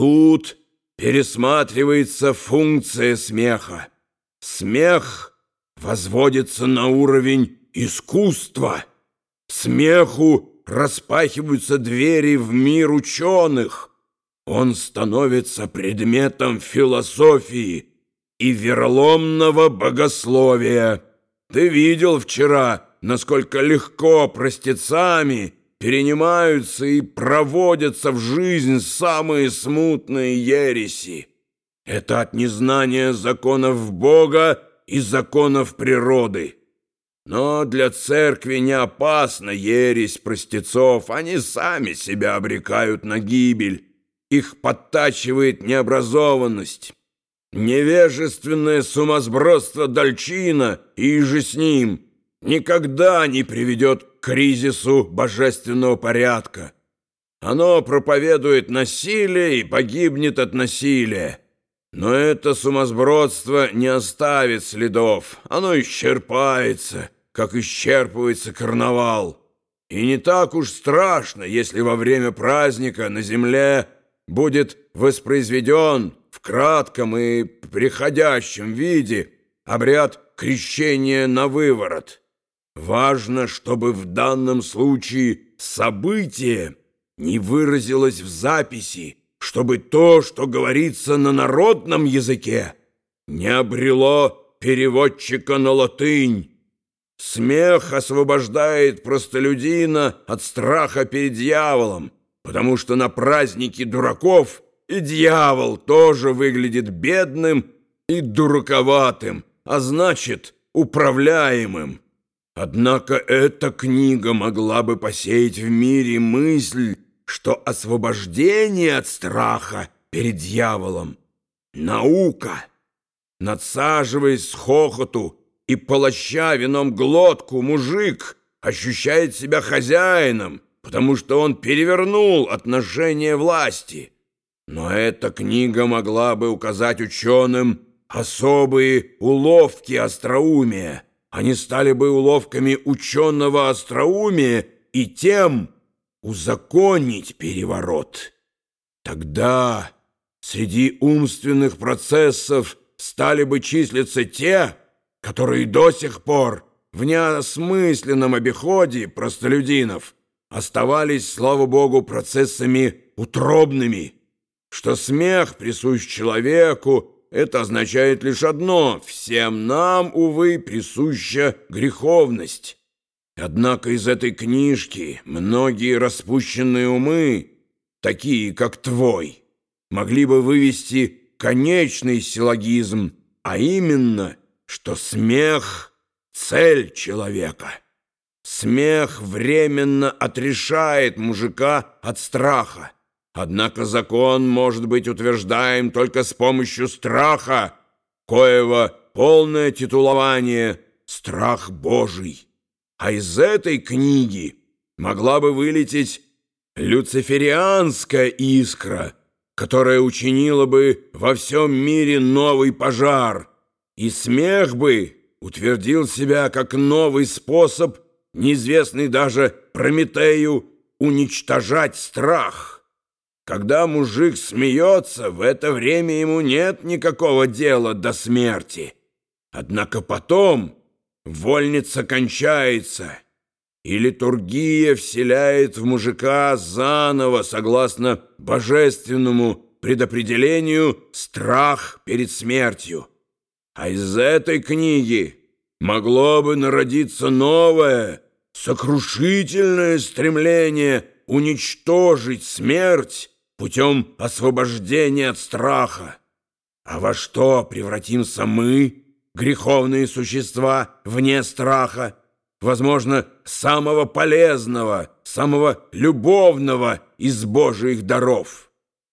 Тут пересматривается функция смеха. Смех возводится на уровень искусства. Смеху распахиваются двери в мир ученых. Он становится предметом философии и вероломного богословия. Ты видел вчера, насколько легко простецами перенимаются и проводятся в жизнь самые смутные ереси. Это от незнания законов Бога и законов природы. Но для церкви не опасна ересь простецов, они сами себя обрекают на гибель. Их подтачивает необразованность. Невежественное сумасбродство Дальчина и же с ним никогда не приведет кризису божественного порядка. Оно проповедует насилие и погибнет от насилия. Но это сумасбродство не оставит следов, оно исчерпается, как исчерпывается карнавал. И не так уж страшно, если во время праздника на земле будет воспроизведен в кратком и приходящем виде обряд крещения на выворот. Важно, чтобы в данном случае событие не выразилось в записи, чтобы то, что говорится на народном языке, не обрело переводчика на латынь. Смех освобождает простолюдина от страха перед дьяволом, потому что на празднике дураков и дьявол тоже выглядит бедным и дураковатым, а значит, управляемым. Однако эта книга могла бы посеять в мире мысль, что освобождение от страха перед дьяволом — наука. Надсаживаясь с хохоту и полоща вином глотку, мужик ощущает себя хозяином, потому что он перевернул отношение власти. Но эта книга могла бы указать ученым особые уловки остроумия. Они стали бы уловками ученого остроумия и тем узаконить переворот. Тогда среди умственных процессов стали бы числиться те, которые до сих пор в неосмысленном обиходе простолюдинов оставались, слава богу, процессами утробными, что смех присущ человеку, это означает лишь одно — всем нам, увы, присуща греховность. Однако из этой книжки многие распущенные умы, такие как твой, могли бы вывести конечный силлогизм, а именно, что смех — цель человека. Смех временно отрешает мужика от страха. Однако закон может быть утверждаем только с помощью страха, коего полное титулование — страх Божий. А из этой книги могла бы вылететь люциферианская искра, которая учинила бы во всем мире новый пожар, и смех бы утвердил себя как новый способ, неизвестный даже Прометею, уничтожать страх. Когда мужик смеется, в это время ему нет никакого дела до смерти. Однако потом вольница кончается, и литургия вселяет в мужика заново, согласно божественному предопределению, страх перед смертью. А из этой книги могло бы народиться новое, сокрушительное стремление уничтожить смерть путем освобождения от страха. А во что превратимся мы, греховные существа вне страха, возможно, самого полезного, самого любовного из Божьих даров?